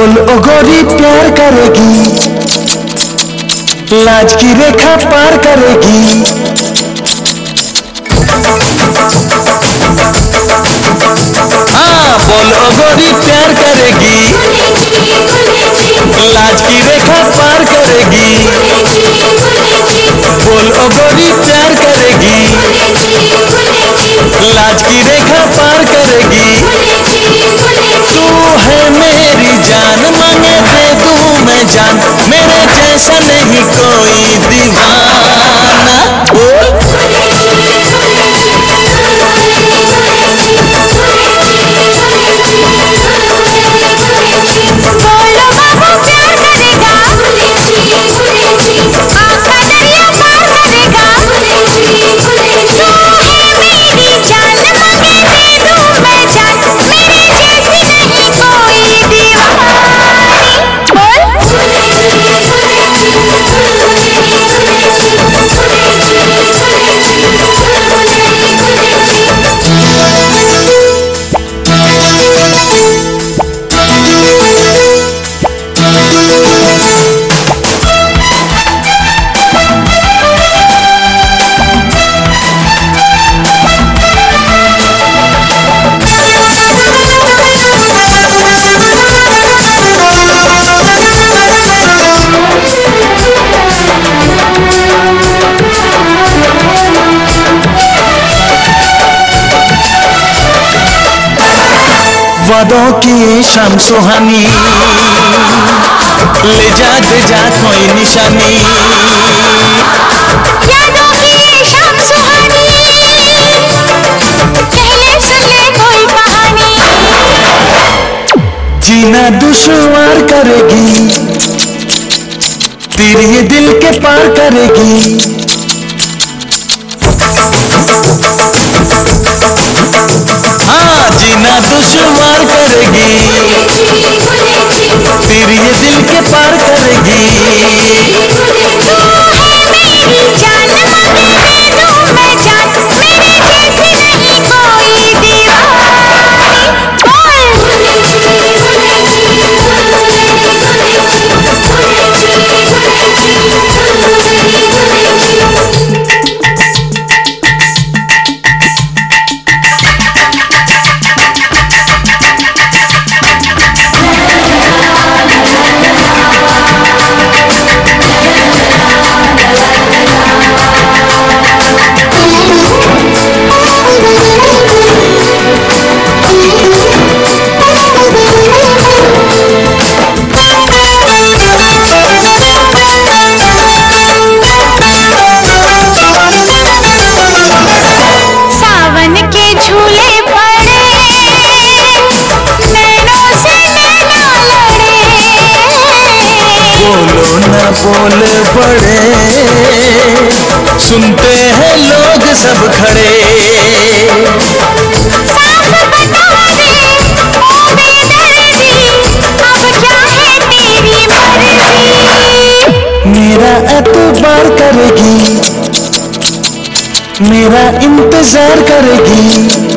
बोल ओ गोरी प्यार करेगी। लाज की रेखा पार करेगी। हाँ बोल ओ गोरी प्यार करेगी। लाज की रेखा पार करेगी। बोल going शाम सुहानी पहले सुन ले कोई कहानी जीना दुश्वार करेगी तेरी ये दिल के पार करेगी जीना दुश्वार करेगी। फिर ये दिल के पार करेगी। बोलो बड़े सुनते हैं लोग सब खड़े। साफ़ बता दे ओ बेदर्दी अब क्या है तेरी मर्ज़ी। मेरा एतबार करेगी मेरा इंतज़ार करेगी।